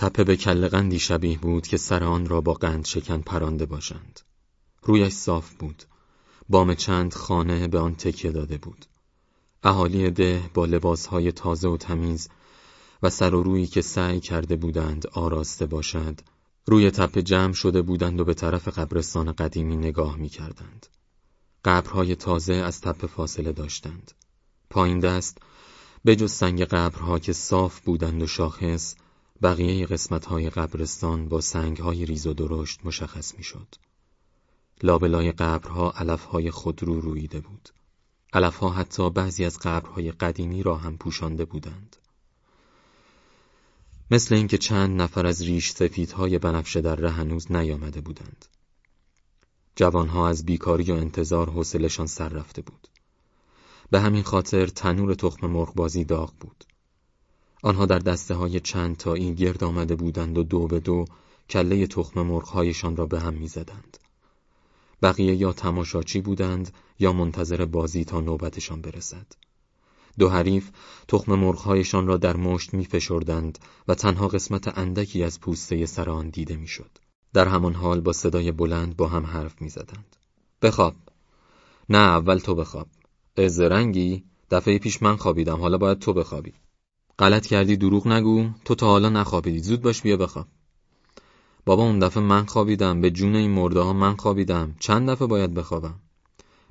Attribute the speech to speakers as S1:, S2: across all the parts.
S1: تپه به کلقندی شبیه بود که سر آن را با قند شکن پرانده باشند. رویش صاف بود. بام چند خانه به آن تکیه داده بود. اهالی ده با لباسهای تازه و تمیز و سر و رویی که سعی کرده بودند آراسته باشد روی تپه جمع شده بودند و به طرف قبرستان قدیمی نگاه می کردند. قبرهای تازه از تپه فاصله داشتند. پایین دست به جز سنگ قبرها که صاف بودند و شاخص بقیه قسمتهای قبرستان با سنگهای ریز و درشت مشخص می شد. لابلای قبرها علفهای خودرو رویده بود. علفها حتی بعضی از قبرهای قدیمی را هم پوشانده بودند. مثل اینکه چند نفر از ریش سفیدهای بنفشه در ره هنوز نیامده بودند. جوانها از بیکاری و انتظار حوصلشان سر رفته بود. به همین خاطر تنور تخم مرغبازی داغ بود. آنها در دسته های چند تایی گرد آمده بودند و دو به دو کله تخم مرغهایشان را به هم می‌زدند. بقیه یا تماشاچی بودند یا منتظر بازی تا نوبتشان برسد. دو حریف تخم مرغهایشان را در مشت می فشردند و تنها قسمت اندکی از پوسته سر آن دیده می‌شد. در همان حال با صدای بلند با هم حرف می زدند. بخواب. نه اول تو بخواب. رنگی دفعه پیش من خوابیدم حالا باید تو بخوابی. غلط کردی دروغ نگو. تو تا حالا نخوابیدی. زود باش بیا بخواب. بابا اون دفعه من خوابیدم. به جون این مرده ها من خوابیدم. چند دفعه باید بخوابم؟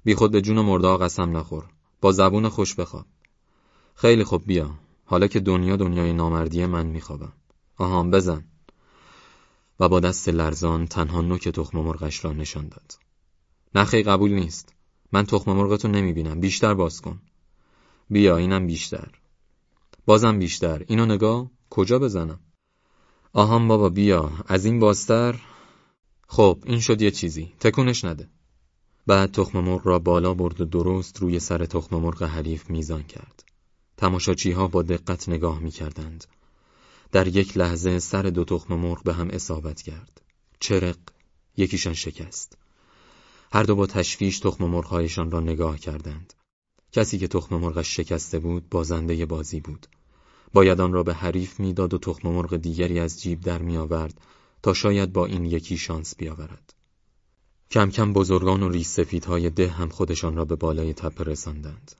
S1: بی خود به جون مرده ها قسم نخور. با زبون خوش بخواب. خیلی خوب بیا. حالا که دنیا دنیای نامردی من میخوابم. آها بزن. و با دست لرزان تنها نوک تخم مرغش را نشان داد. نخی قبول نیست. من تخم مرغتو نمی‌بینم. بیشتر باز کن. بیا اینم بیشتر. بازم بیشتر اینو نگاه کجا بزنم آهان بابا بیا از این بازتر خب این شد یه چیزی تکونش نده بعد تخم مرغ را بالا برد و درست روی سر تخم مرغ حریف میزان کرد تماشاچی ها با دقت نگاه می کردند. در یک لحظه سر دو تخم مرغ به هم اصابت کرد. چرق یکیشان شکست. هر دو با تشویش تخم مرغهایشان را نگاه کردند. کسی که تخم مرغش شکسته بود بازنده بازی بود. باید آن را به حریف می‌داد و تخم مرغ دیگری از جیب در می آورد تا شاید با این یکی شانس بیاورد. کم کم بزرگان و ریس سفیدهای ده هم خودشان را به بالای تپه رساندند.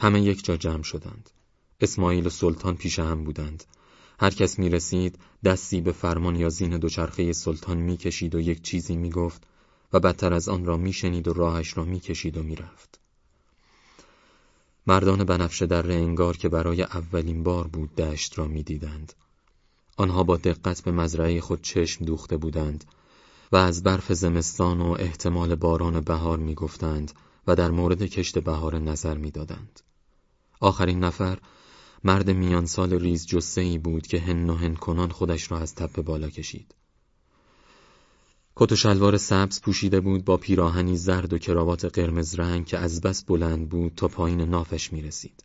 S1: همه یک جا جمع شدند. اسماعیل و سلطان پیش هم بودند. هر کس می رسید دستی به فرمان یا زین دوچرخه سلطان می کشید و یک چیزی می گفت و بدتر از آن را می شنید و راهش را می کشید و می رفت. مردان بنفشه در انگار که برای اولین بار بود دشت را می دیدند. آنها با دقت به مزرعه خود چشم دوخته بودند و از برف زمستان و احتمال باران بهار می گفتند و در مورد کشت بهار نظر می دادند. آخرین نفر مرد میان سال ریز جسه ای بود که هن و هن کنان خودش را از تپه بالا کشید. کت و شلوار سبز پوشیده بود با پیراهنی زرد و کراوات قرمز رنگ که از بس بلند بود تا پایین نافش می رسید.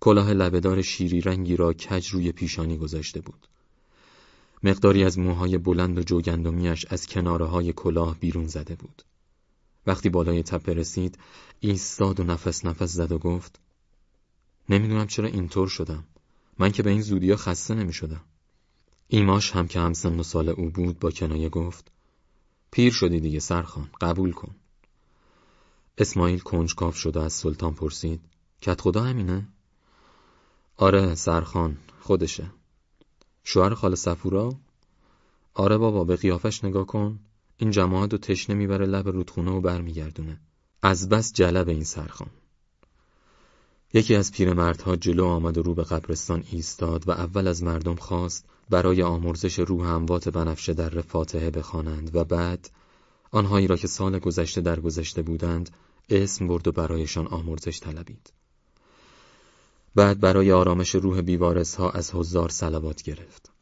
S1: کلاه لبهدار شیری رنگی را کج روی پیشانی گذاشته بود. مقداری از موهای بلند و جوگندمیش از کناره های کلاه بیرون زده بود. وقتی بالای تپه رسید ایستاد و نفس نفس زد و گفت نمی‌دونم چرا اینطور شدم من که به این زودیا خسته نمی شدم ایماش هم که همسن و سال او بود با کنایه گفت پیر شدی دیگه سرخان قبول کن. اسماعیل کنجکاف شد و از سلطان پرسید کت خدا همینه؟ آره سرخان خودشه. شوهر خال سفورا؟ آره بابا به قیافش نگاه کن. این جماعت و تشنه می‌بره لب رودخونه و برمیگردونه. از بس جلب این سرخان یکی از پیرمردها جلو آمد و رو به قبرستان ایستاد و اول از مردم خواست برای آمرزش روح اموات بنفشه در فاتحه بخوانند و بعد آنهایی را که سال گذشته در گذشته بودند اسم برد و برایشان آمرزش طلبید. بعد برای آرامش روح بیوارس ها از هزار سلوات گرفت.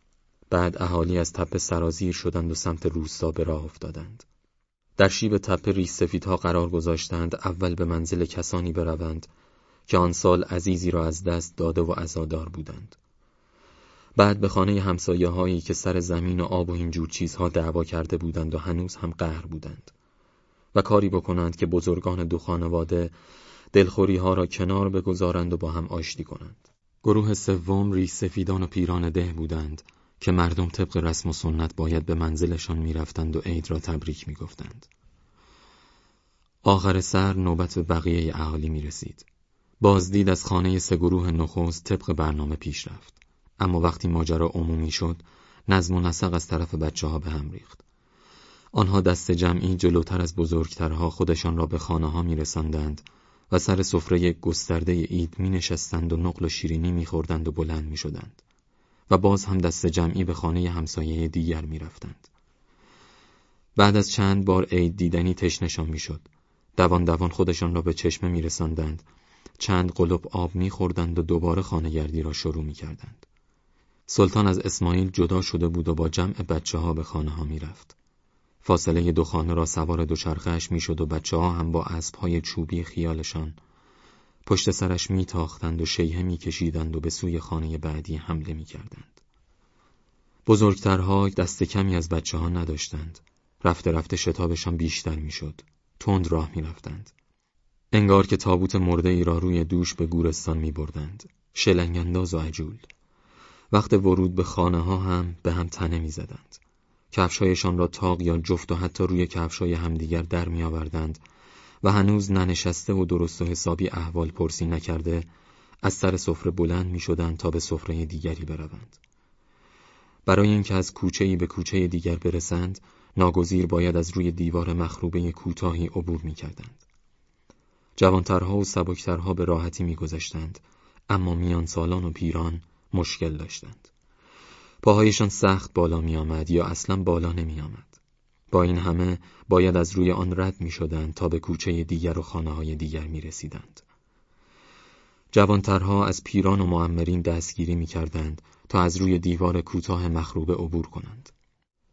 S1: بعد اهالی از تپه سرازیر شدند و سمت روستا به راه افتادند. در شیب تپه ریش سفیدها قرار گذاشتند اول به منزل کسانی بروند که آن سال عزیزی را از دست داده و عزادار بودند. بعد به خانه همسایه هایی که سر زمین و آب و اینجور چیزها دعوا کرده بودند و هنوز هم قهر بودند و کاری بکنند که بزرگان دو خانواده دلخوری ها را کنار بگذارند و با هم آشتی کنند. گروه سوم ریش سفیدان و پیران ده بودند که مردم طبق رسم و سنت باید به منزلشان می‌رفتند و عید را تبریک می‌گفتند. آخر سر نوبت به بقیه اهالی می رسید. بازدید از خانه سه گروه نخست طبق برنامه پیش رفت. اما وقتی ماجرا عمومی شد، نظم و نسق از طرف بچه ها به هم ریخت. آنها دست جمعی جلوتر از بزرگترها خودشان را به خانه ها می رسندند و سر سفره گسترده عید می نشستند و نقل و شیرینی می خوردند و بلند می شدند. و باز هم دست جمعی به خانه همسایه دیگر می رفتند. بعد از چند بار عید دیدنی تشنشان می شد. دوان دوان خودشان را به چشمه می رسندند. چند قلب آب می خوردند و دوباره خانه گردی را شروع می کردند. سلطان از اسماعیل جدا شده بود و با جمع بچه ها به خانه ها می رفت. فاصله دو خانه را سوار دوچرخهش می شد و بچه ها هم با اسب های چوبی خیالشان پشت سرش می تاختند و شیهه می کشیدند و به سوی خانه بعدی حمله می کردند. بزرگترها دست کمی از بچه ها نداشتند. رفته رفته شتابشان بیشتر می شد. تند راه می رفتند. انگار که تابوت مرده ای را روی دوش به گورستان می بردند. شلنگنداز و عجول. وقت ورود به خانه ها هم به هم تنه می زدند. کفشایشان را تاق یا جفت و حتی روی کفشای همدیگر در می آوردند و هنوز ننشسته و درست و حسابی احوال پرسی نکرده از سر سفره بلند می شدند تا به سفره دیگری بروند. برای اینکه از کوچه به کوچه دیگر برسند ناگزیر باید از روی دیوار مخروبه کوتاهی عبور می کردند. جوانترها و سبکترها به راحتی می گذشتند اما میان سالان و پیران مشکل داشتند. پاهایشان سخت بالا می آمد یا اصلا بالا نمی آمد. با این همه باید از روی آن رد می شدند تا به کوچه دیگر و خانه های دیگر می رسیدند. جوانترها از پیران و معمرین دستگیری می کردند تا از روی دیوار کوتاه مخروبه عبور کنند.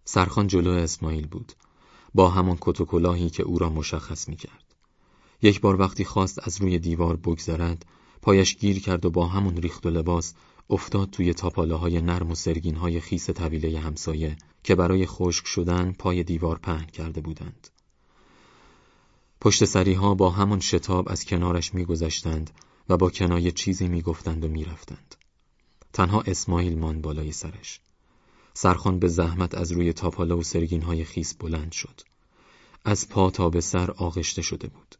S1: سرخان جلو اسماعیل بود با همان کت که او را مشخص می کرد. یک بار وقتی خواست از روی دیوار بگذرد پایش گیر کرد و با همون ریخت و لباس افتاد توی تاپاله های نرم و سرگین های خیس طویله همسایه که برای خشک شدن پای دیوار پهن کرده بودند. پشت سریها با همان شتاب از کنارش میگذشتند و با کنایه چیزی می‌گفتند و می‌رفتند. تنها اسماعیل مان بالای سرش. سرخان به زحمت از روی تاپاله و سرگین های خیس بلند شد. از پا تا به سر آغشته شده بود.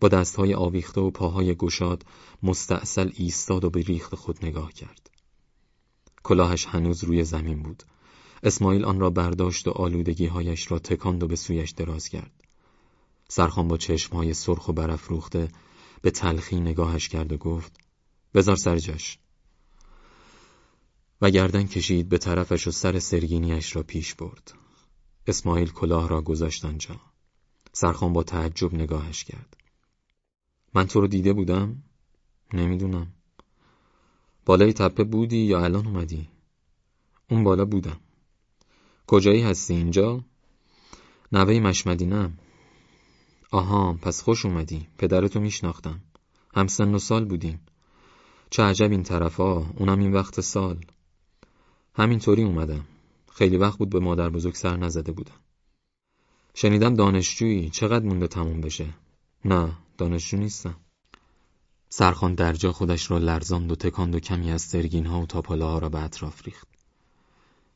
S1: با دستهای آویخته و پاهای گشاد مستاصل ایستاد و به ریخت خود نگاه کرد. کلاهش هنوز روی زمین بود. اسماعیل آن را برداشت و آلودگیهایش را تکاند و به سویش دراز کرد. سرخان با چشمهای سرخ و برافروخته به تلخی نگاهش کرد و گفت بزار سر جاش. و گردن کشید به طرفش و سر سرگینیش را پیش برد. اسماعیل کلاه را گذاشت آنجا. سرخان با تعجب نگاهش کرد. من تو رو دیده بودم؟ نمی‌دونم. بالای تپه بودی یا الان اومدی؟ اون بالا بودم. کجایی هستی اینجا؟ نوه مشمدینم. آها پس خوش اومدی. پدرتو میشناختم. هم سن و سال بودیم. چه عجب این طرفا اونم این وقت سال. همینطوری اومدم. خیلی وقت بود به مادر بزرگ سر نزده بودم. شنیدم دانشجویی چقدر مونده تموم بشه؟ نه دانشجو نیستم. سرخان درجا خودش را لرزاند و تکاند و کمی از سرگین ها و تاپاله ها را به اطراف ریخت.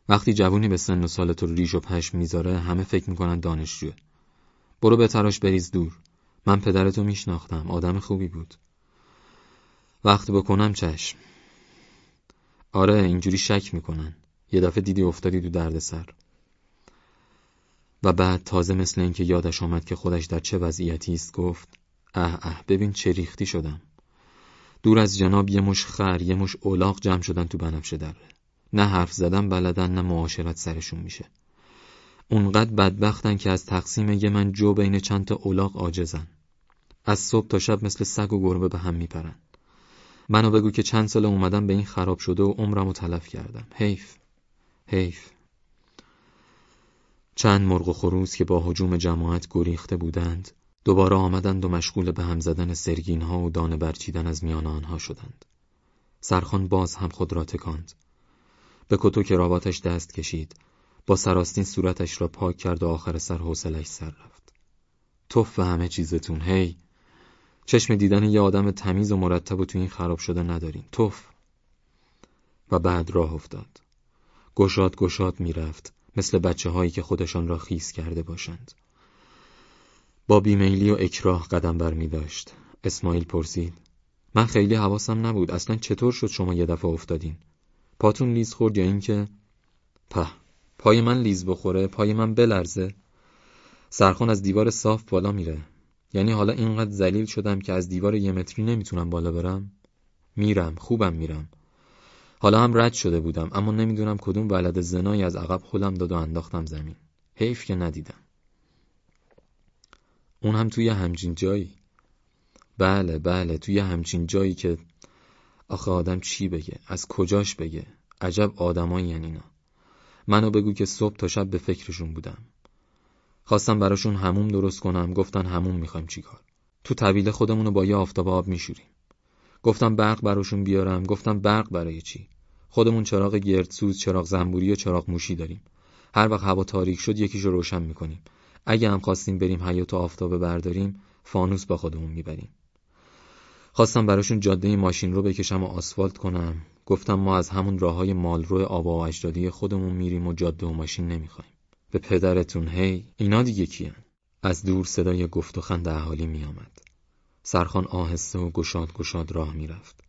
S1: وقتی جوونی به سن و سال تو ریش و پشم می‌ذاره همه فکر می‌کنن دانشجوه. برو به تراش بریز دور. من پدرتو میشناختم. آدم خوبی بود. وقت بکنم چشم. آره اینجوری شک می‌کنن. یه دفعه دیدی افتادی دو درد سر. و بعد تازه مثل اینکه یادش آمد که خودش در چه وضعیتی است گفت اه اه ببین چه ریختی شدم. دور از جناب یه مش خر یه مش اولاق جمع شدن تو بنفشه دره نه حرف زدن بلدن نه معاشرت سرشون میشه. اونقدر بدبختن که از تقسیم یه من جو بین چند تا اولاق عاجزن. از صبح تا شب مثل سگ و گربه به هم میپرن. منو بگو که چند سال اومدم به این خراب شده و عمرمو تلف کردم. حیف. حیف. چند مرغ و خروس که با حجوم جماعت گریخته بودند دوباره آمدند و مشغول به هم زدن سرگین ها و دانه برچیدن از میان آنها شدند. سرخان باز هم خود را تکاند. به کتو کراواتش دست کشید. با سراستین صورتش را پاک کرد و آخر سر حوصلش سر رفت. توف و همه چیزتون هی چشم دیدن یه آدم تمیز و مرتب و تو این خراب شده ندارین توف و بعد راه افتاد گشاد گشاد می‌رفت مثل بچه هایی که خودشان را خیس کرده باشند. با بیمیلی و اکراه قدم بر می داشت. اسماعیل پرسید من خیلی حواسم نبود. اصلا چطور شد شما یه دفعه افتادین؟ پاتون لیز خورد یا اینکه په پای من لیز بخوره پای من بلرزه. سرخان از دیوار صاف بالا میره. یعنی حالا اینقدر ذلیل شدم که از دیوار یه متری نمی‌تونم بالا برم؟ میرم خوبم میرم. حالا هم رد شده بودم اما نمی‌دونم کدوم ولد زنایی از عقب خودم داد و انداختم زمین. حیف که ندیدم. اون هم توی همچین جایی. بله بله توی همچین جایی که آخه آدم چی بگه؟ از کجاش بگه؟ عجب آدمایی اینا. منو بگو که صبح تا شب به فکرشون بودم. خواستم براشون هموم درست کنم گفتن هموم می‌خوایم چیکار تو طویله خودمونو با یه آفتاب آب میشوریم. گفتم برق براشون بیارم گفتم برق برای چی؟ خودمون چراغ گردسوز چراغ زنبوری و چراغ موشی داریم. هر وقت هوا تاریک شد یکیشو روشن می‌کنیم. اگه هم خواستیم بریم حیات و آفتابه برداریم فانوس با خودمون می‌بریم. خواستم براشون جاده ماشین رو بکشم و آسفالت کنم. گفتم ما از همون راه های مالرو آبا و اجدادی خودمون میریم و جاده و ماشین نمی‌خوایم. به پدرتون هی اینا دیگه کیان؟ از دور صدای گفت و خند اهالی میآمد. سرخان آهسته و گشاد گشاد راه می‌رفت.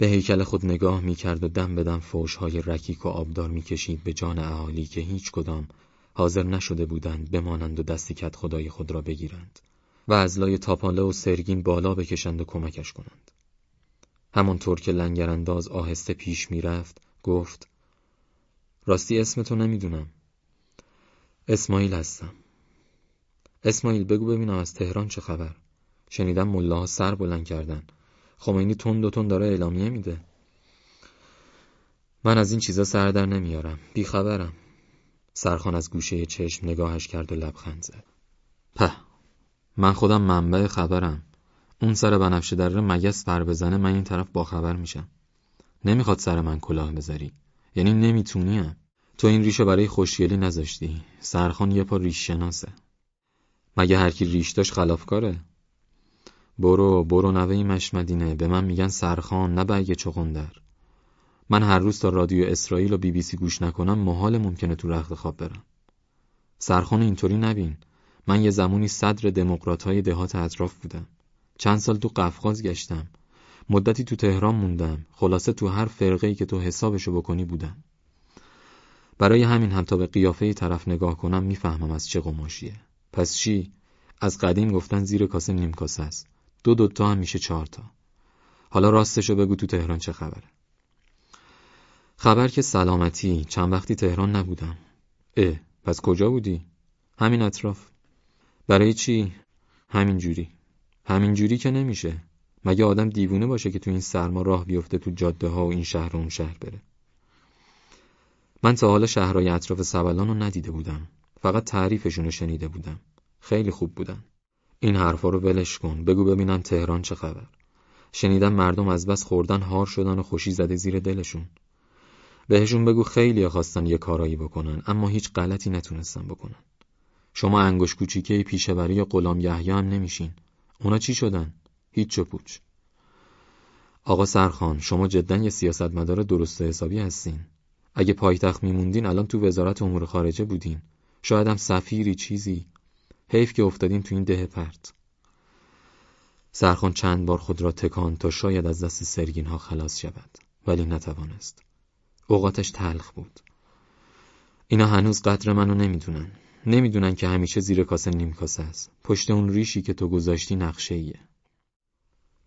S1: به هیکل خود نگاه می‌کرد و دم به دم های رکیک و آبدار می‌کشید به جان اهالی که هیچ کدام حاضر نشده بودند بمانند و دستی کت خدای خود را بگیرند و از لای تاپاله و سرگین بالا بکشند و کمکش کنند. همانطور که لنگرانداز آهسته پیش می‌رفت گفت راستی اسمتو نمی‌دونم. اسماعیل هستم. اسماعیل بگو ببینم از تهران چه خبر. شنیدم ملاها سر بلند کردن. خمینی تون دو تون داره اعلامیه میده. من از این چیزا سر در نمیارم. بیخبرم سرخان از گوشه چشم نگاهش کرد و لبخند زد. په. من خودم منبع خبرم. اون سر بنفشه در مگس فر بزنه من این طرف با خبر میشم. نمی‌خواد سر من کلاه بذاری. یعنی نمی‌تونیم تو این ریشو برای خوشگلی نذاشتی. سرخان یه پا ریش شناسه. مگه هر کی ریش داشت خلافکاره؟ برو برو نوه مشمدینه. به من میگن سرخان نه برگ چقندر من هر روز تا رادیو اسرائیل و بی بی سی گوش نکنم محال ممکنه تو رخت خواب برم. سرخان اینطوری نبین. من یه زمانی صدر دموکرات های دهات اطراف بودم. چند سال تو قفقاز گشتم. مدتی تو تهران موندم. خلاصه تو هر فرقه که تو حسابشو بکنی بودم. برای همین هم تا به قیافه طرف نگاه کنم می‌فهمم از چه قماشیه. پس چی؟ از قدیم گفتن زیر کاسه نیم کاسه است. دو دوتا هم میشه چهار تا حالا راستشو بگو تو تهران چه خبره. خبر که سلامتی چند وقتی تهران نبودم. اه پس کجا بودی؟ همین اطراف. برای چی؟ همین جوری همین جوری که نمیشه. مگه آدم دیوونه باشه که تو این سرما راه بیفته تو جاده ها و این شهر و اون شهر بره؟ من تا حالا شهرهای اطراف سبلان رو ندیده بودم. فقط تعریفشون رو شنیده بودم. خیلی خوب بودن. این حرفا رو ولش کن. بگو ببینم تهران چه خبر. شنیدم مردم از بس خوردن هار شدن و خوشی زده زیر دلشون. بهشون بگو خیلی خواستن یه کارایی بکنن اما هیچ غلطی نتونستن بکنن. شما انگوش کوچیکه پیشوری غلام یحیی هم نمیشین. اونا چی شدن؟ هیچ و پوچ. آقا سرخان شما جدا یه سیاستمدار درست حسابی هستین. اگه پایتخت میموندین الان تو وزارت امور خارجه بودین. شاید هم سفیری چیزی. حیف که افتادین تو این ده پرت. سرخان چند بار خود را تکان تا شاید از دست سرگین ها خلاص شود ولی نتوانست. اوقاتش تلخ بود. اینا هنوز قدر منو نمی‌دونن. نمی‌دونن که همیشه زیر کاسه نیم کاسه است. پشت اون ریشی که تو گذاشتی نقشه ایه.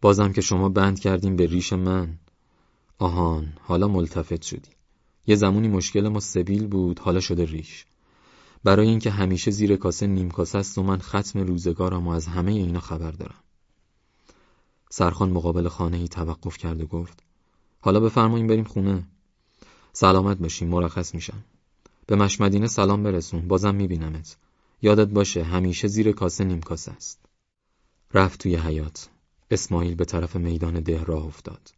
S1: بازم که شما بند کردیم به ریش من. آهان حالا ملتفت شدی. یه زمانی مشکل ما سبیل بود حالا شده ریش. برای اینکه همیشه زیر کاسه نیم کاسه است و من ختم روزگارم و از همه اینا خبر دارم. سرخان مقابل خانه ای توقف کرد و گفت حالا بفرماییم بریم خونه. سلامت باشیم مرخص میشم. به مشمدینه سلام برسون بازم میبینمت. یادت باشه همیشه زیر کاسه نیم کاسه است. رفت توی حیات اسماعیل به طرف میدان ده راه افتاد.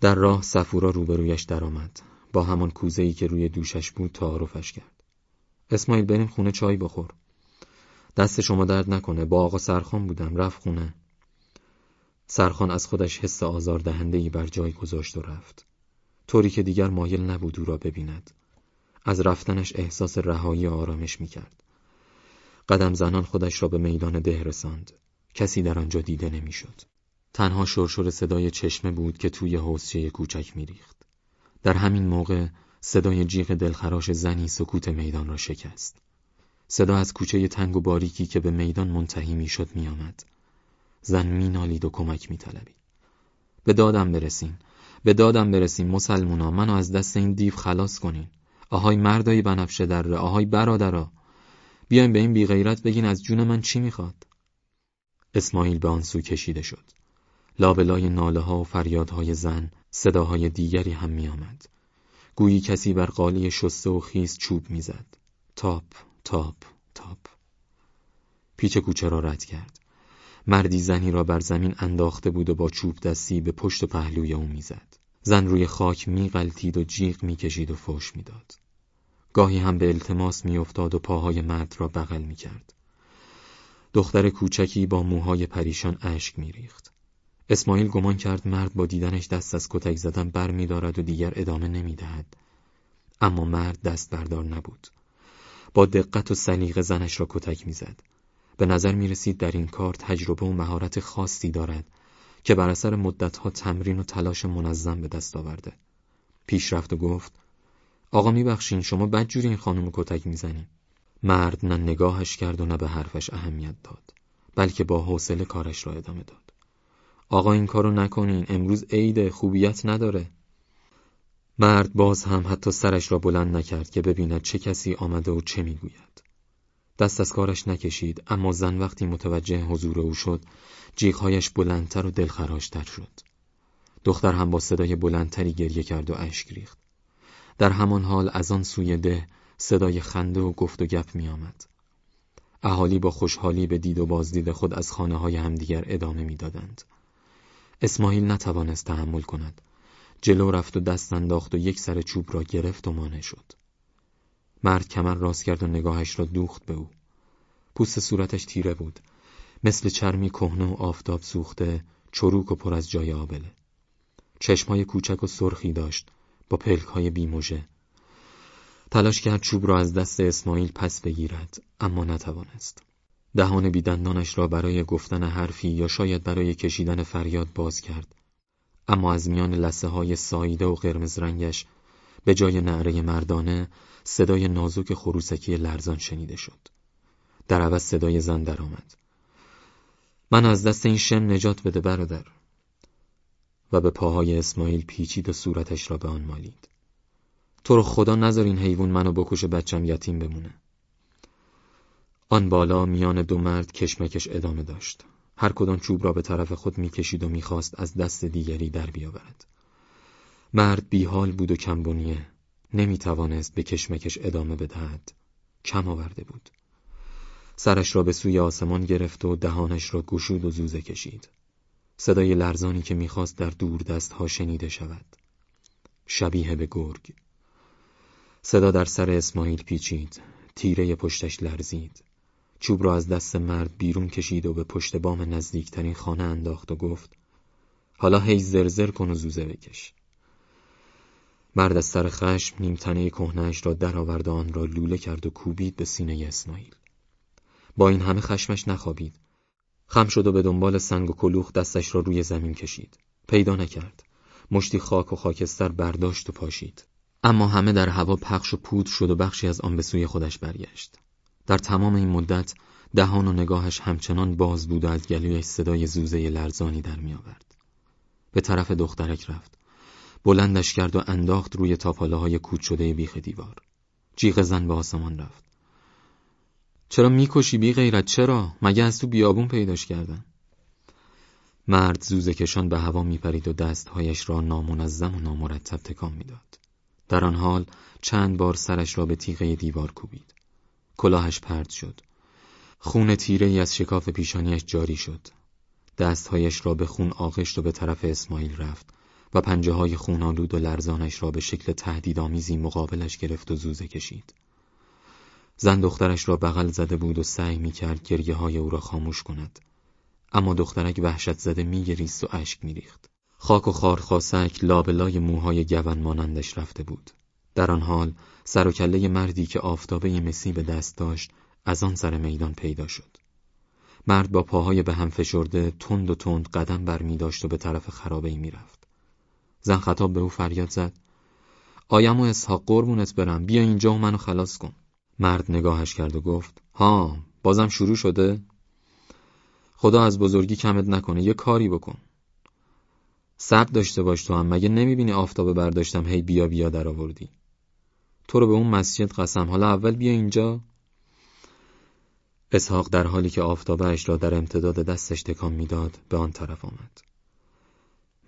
S1: در راه سفورا روبرویش درآمد. با همان کوزه ای که روی دوشش بود تعارفش کرد. اسماعیل بریم خونه چای بخور. دست شما درد نکنه. با آقا سرخان بودم. رفت خونه. سرخان از خودش حس آزار ای بر جای گذاشت و رفت. طوری که دیگر مایل نبود او را ببیند. از رفتنش احساس رهایی آرامش می‌کرد. قدم زنان خودش را به میدان ده رساند. کسی در آنجا دیده نمی‌شد. تنها شرشور صدای چشمه بود که توی حوزچه کوچک میریخت. در همین موقع صدای جیغ دلخراش زنی سکوت میدان را شکست. صدا از کوچه تنگ و باریکی که به میدان منتهی می‌شد میآمد. زن مینالید و کمک میطلبید. به دادم برسین. به دادم برسین مسلمونا منو از دست این دیو خلاص کنین. آهای مردای بنفشه دره آهای برادرا. بیاین به این بیغیرت بگین از جون من چی می‌خواد. اسماعیل به آن سو کشیده شد. لابلای ناله ها و فریادهای زن صداهای دیگری هم میآمد. گویی کسی بر قالی شسته و خیز چوب می‌زد. تاپ تاپ تاپ. پیچ کوچه را رد کرد. مردی زنی را بر زمین انداخته بود و با چوب دستی به پشت و پهلوی او می‌زد. زن روی خاک میغلطید و جیغ می‌کشید و فوش می‌داد. گاهی هم به التماس میافتاد و پاهای مرد را بغل می‌کرد. دختر کوچکی با موهای پریشان اشک میریخت. اسماعیل گمان کرد مرد با دیدنش دست از کتک زدن بر می و دیگر ادامه نمی‌دهد. اما مرد دست بردار نبود. با دقت و سلیقه زنش را کتک می‌زد. به نظر می رسید در این کار تجربه و مهارت خاصی دارد که بر اثر مدتها تمرین و تلاش منظم به دست آورده. پیش رفت و گفت آقا میبخشین شما بدجوری این خانم کتک می‌زنین. مرد نه نگاهش کرد و نه به حرفش اهمیت داد بلکه با حوصله کارش را ادامه داد. آقا این کارو نکنین امروز عید خوبیت نداره مرد باز هم حتی سرش را بلند نکرد که ببیند چه کسی آمده و چه می‌گوید دست از کارش نکشید اما زن وقتی متوجه حضور او شد جیغهایش بلندتر و دلخراشتر شد دختر هم با صدای بلندتری گریه کرد و اشک ریخت در همان حال از آن سوی ده صدای خنده و گفت و گپ می آمد. اهالی با خوشحالی به دید و بازدید خود از خانه های همدیگر ادامه می‌دادند. اسماعیل نتوانست تحمل کند. جلو رفت و دست انداخت و یک سر چوب را گرفت و مانع شد. مرد کمر راست کرد و نگاهش را دوخت به او. پوست صورتش تیره بود. مثل چرمی کهنه و آفتاب سوخته، چروک و پر از جای آبله. چشمای کوچک و سرخی داشت با پلکهای بیموژه. تلاش کرد چوب را از دست اسماعیل پس بگیرد اما نتوانست. دهان بیدندانش را برای گفتن حرفی یا شاید برای کشیدن فریاد باز کرد. اما از میان لسه های سایده و قرمز رنگش به جای نعره مردانه صدای نازک خروسکی لرزان شنیده شد. در عوض صدای زن درآمد من از دست این شم نجات بده برادر. و به پاهای اسماعیل پیچید و صورتش را به آن مالید. تو رو خدا نذار این حیوان منو بکشه بچم یتیم بمونه. آن بالا میان دو مرد کشمکش ادامه داشت. هر کدام چوب را به طرف خود می‌کشید و می‌خواست از دست دیگری در بیاورد. مرد بیحال بود و کمبونیه. نمی‌توانست به کشمکش ادامه بدهد. کم آورده بود. سرش را به سوی آسمان گرفت و دهانش را گشود و زوزه کشید. صدای لرزانی که می‌خواست در دور دست ها شنیده شود. شبیه به گرگ. صدا در سر اسماعیل پیچید. تیره پشتش لرزید. چوب را از دست مرد بیرون کشید و به پشت بام نزدیکترین خانه انداخت و گفت حالا هی زرزر کن و زوزه بکش. مرد از سر خشم نیمتنه کهنهاش را درآورد و آن را لوله کرد و کوبید به سینه اسماعیل. با این همه خشمش نخوابید. خم شد و به دنبال سنگ و کلوخ دستش را روی زمین کشید. پیدا نکرد. مشتی خاک و خاکستر برداشت و پاشید. اما همه در هوا پخش و پود شد و بخشی از آن به سوی خودش برگشت. در تمام این مدت دهان و نگاهش همچنان باز بود و از گلویش صدای زوزه لرزانی در می آورد. به طرف دخترک رفت. بلندش کرد و انداخت روی تاپاله های کود شده بیخ دیوار. جیغ زن به آسمان رفت. چرا می‌کشی بی غیرت چرا؟ مگه از تو بیابون پیداش کردن؟ مرد زوزه کشان به هوا میپرید و دستهایش را نامنظم و نامرتب تکان می‌داد. در آن حال چند بار سرش را به تیغه دیوار کوبید. کلاهش پرد شد. خون تیره ای از شکاف پیشانیش جاری شد. دستهایش را به خون آغشت و به طرف اسماعیل رفت و پنجه های خونالود و لرزانش را به شکل تهدیدآمیزی مقابلش گرفت و زوزه کشید. زن دخترش را بغل زده بود و سعی می کرد گریه های او را خاموش کند. اما دخترک وحشت زده می گریست و اشک می ریخت. خاک و خارخاسک لابلای موهای گون مانندش رفته بود. در آن حال سر و کله مردی که آفتابه مسی به دست داشت از آن سر میدان پیدا شد. مرد با پاهای به هم فشرده تند و تند قدم بر می داشت و به طرف خرابه ای می رفت. زن خطاب به او فریاد زد. آیم و اسحاق قربونت برم. بیا اینجا و منو خلاص کن. مرد نگاهش کرد و گفت ها بازم شروع شده؟ خدا از بزرگی کمت نکنه یه کاری بکن. صبر داشته باش تو هم. مگه نمی‌بینی آفتاب برداشتم؟ هی بیا بیا در آوردی. تو رو به اون مسجد قسم. حالا اول بیا اینجا. اسحاق در حالی که آفتابش را در امتداد دستش تکان می‌داد به آن طرف آمد.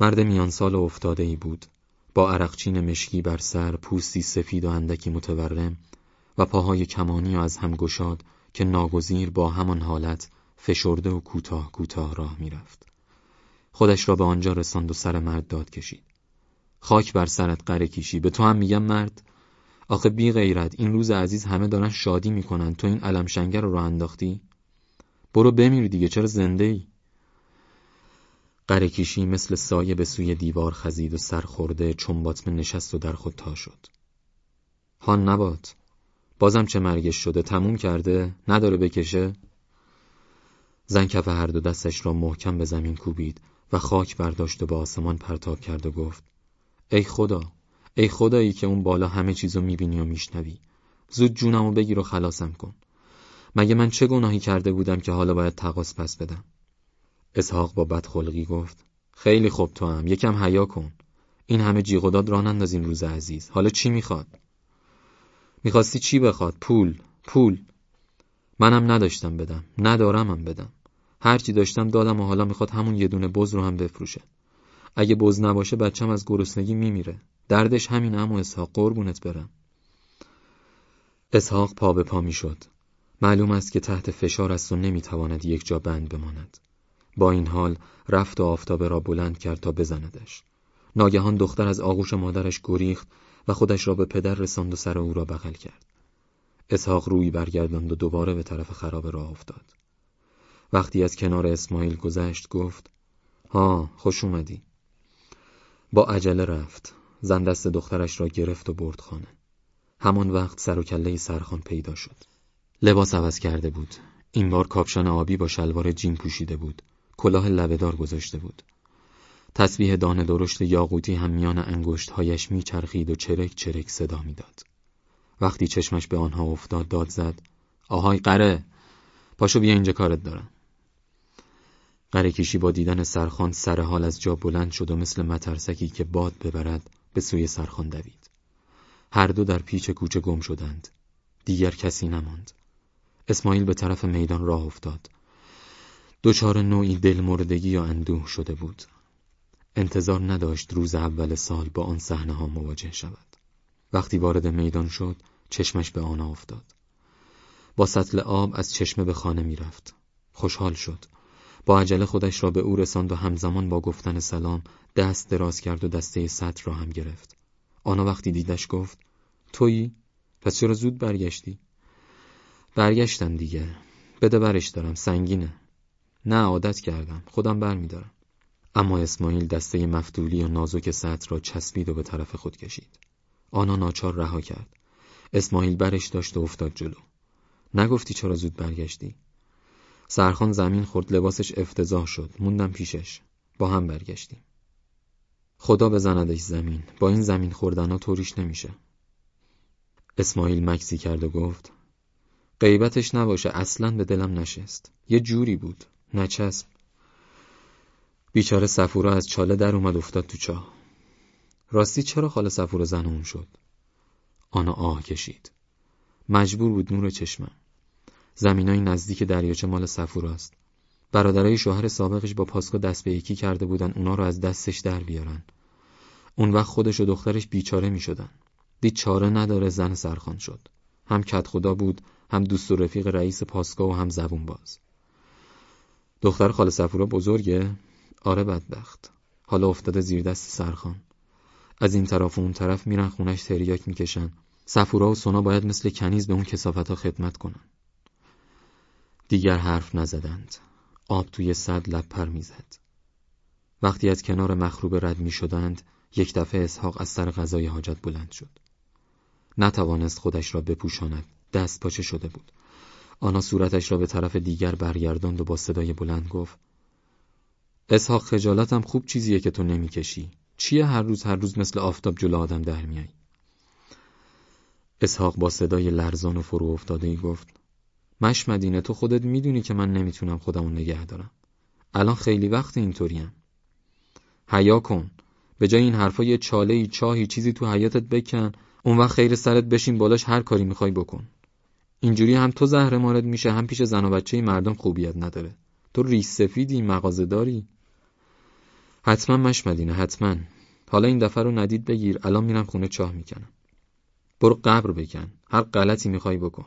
S1: مرد میان سال افتاده ای بود. با عرقچین مشکی بر سر پوستی سفید و اندکی متورم و پاهای کمانی و از هم گشاد که ناگزیر با همان حالت فشرده و کوتاه کوتاه راه می‌رفت. خودش را به آنجا رساند و سر مرد داد کشید. خاک بر سرت قره کیشی به تو هم میگم مرد آخه بی غیرت این روز عزیز همه دارن شادی می‌کنن. تو این علم شنگر رو راه انداختی؟ برو بمیر دیگه چرا زنده ای قرکیشی مثل سایه به سوی دیوار خزید و سر خورده چون باطمه نشست و در خود تا شد. هان نبات. بازم چه مرگش شده؟ تموم کرده؟ نداره بکشه؟ زن کف هر دو دستش را محکم به زمین کوبید و خاک برداشت و به آسمان پرتاب کرد و گفت ای خدا ای خدایی که اون بالا همه چیزو می‌بینی و میشنوی. زود جونمو بگیر و خلاصم کن. مگه من چه گناهی کرده بودم که حالا باید تقاس پس بدم؟ اسحاق با بدخلقی گفت خیلی خوب تو هم یکم حیا کن. این همه جیغ و داد راه نندازیم روز عزیز. حالا چی می‌خواد؟ می‌خواستی چی بخواد؟ پول پول. منم نداشتم بدم ندارمم بدم. هرچی داشتم دادم و حالا می‌خواد همون یه دونه بز رو هم بفروشه. اگه بز نباشه بچم از گرسنگی میمیره. دردش همین و اسحاق قربونت برم. اسحاق پا به پا می‌شد. معلوم است که تحت فشار است و نمی‌تواند یک جا بند بماند. با این حال رفت و آفتابه را بلند کرد تا بزندش. ناگهان دختر از آغوش مادرش گریخت و خودش را به پدر رساند و سر او را بغل کرد. اسحاق روی برگرداند و دوباره به طرف خراب راه افتاد. وقتی از کنار اسماعیل گذشت گفت ها خوش اومدی. با عجله رفت. زن دست دخترش را گرفت و برد خانه. همان وقت سر و کله سرخان پیدا شد. لباس عوض کرده بود. این بار کاپشن آبی با شلوار جین پوشیده بود. کلاه لبهدار گذاشته بود. تسبیح دانه درشت یاقوتی هم میان انگشتهایش میچرخید و چرک چرک صدا می‌داد. وقتی چشمش به آنها افتاد داد زد. آهای قره پاشو بیا اینجا کارت دارم. قره کیشی با دیدن سرخان سر حال از جا بلند شد و مثل مترسکی که باد ببرد به سوی سرخان دوید. هر دو در پیچ کوچه گم شدند. دیگر کسی نماند. اسماعیل به طرف میدان راه افتاد. دچار نوعی دلمردگی یا اندوه شده بود. انتظار نداشت روز اول سال با آن صحنه ها مواجه شود. وقتی وارد میدان شد چشمش به آنها افتاد. با سطل آب از چشمه به خانه می‌رفت. خوشحال شد. با عجله خودش را به او رساند و همزمان با گفتن سلام دست دراز کرد و دسته سطل را هم گرفت. آنا وقتی دیدش گفت تویی؟ پس چرا زود برگشتی؟ برگشتم دیگه. بده برش دارم سنگینه. نه عادت کردم. خودم برمیدارم اما اسماعیل دسته مفتولی و نازک سطر را چسبید و به طرف خود کشید. آنا ناچار رها کرد. اسماعیل برش داشت و افتاد جلو. نگفتی چرا زود برگشتی؟ سرخان زمین خورد لباسش افتضاح شد. موندم پیشش. با هم برگشتیم. خدا بزندش زمین. با این زمین خوردن ها طوریش نمیشه. اسماعیل مکسی کرد و گفت غیبتش نباشه اصلا به دلم نشست. یه جوری بود. نچسب. بیچاره سفورا از چاله در اومد افتاد تو چاه. راستی چرا خاله سفورا زن اون شد؟ آنا آه کشید. مجبور بود نور چشمم. زمینای نزدیک دریاچه مال سفوراست برادرای شوهر سابقش با پاسکا دست به یکی کرده بودن اونا رو از دستش در بیارن. اون وقت خودش و دخترش بیچاره می شدن. دید چاره نداره زن سرخان شد. هم کت خدا بود هم دوست و رفیق رئیس پاسکا و هم زبون باز. دختر خاله سفورا بزرگه؟ آره بدبخت. حالا افتاده زیر دست سرخان. از این طرف و اون طرف میرن خونش تریاک می‌کشن. سفورا و سونا باید مثل کنیز به اون کسافت ها خدمت کنن. دیگر حرف نزدند. آب توی صد لب پر می‌زد. وقتی از کنار مخروبه رد می شدند یک دفعه اسحاق از سر غذای حاجت بلند شد. نتوانست خودش را بپوشاند. دست پاچه شده بود. آنا صورتش را به طرف دیگر برگرداند و با صدای بلند گفت اسحاق خجالتم خوب چیزیه که تو نمی‌کشی. چیه هر روز هر روز مثل آفتاب جلو آدم در میای اسحاق با صدای لرزان و فرو افتاده ای گفت مش مدینه تو خودت می‌دونی که من نمی‌تونم خودمون نگه دارم. الان خیلی وقت اینطوریم. حیا کن. به جای این حرفا یه چاله ای چاهی چیزی تو حیاتت بکن. اون وقت خیر سرت بشین بالاش هر کاری می‌خوای بکن. اینجوری هم تو زهر مارد میشه هم پیش زن و بچه مردم خوبیت نداره. تو ریش سفیدی مغازه داری. حتما مش مدینه حتما. حالا این دفعه رو ندید بگیر الان میرم خونه چاه می‌کنم. برو قبر بکن. هر غلطی می‌خوای بکن.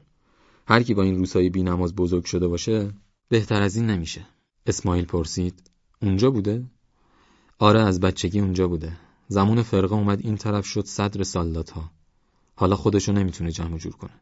S1: هر کی با این روسای بی نماز بزرگ شده باشه بهتر از این نمیشه. اسماعیل پرسید اونجا بوده؟ آره از بچگی اونجا بوده. زمان فرقه اومد این طرف شد صدر سالات ها حالا خودشو نمی‌تونه جمع جور کنه.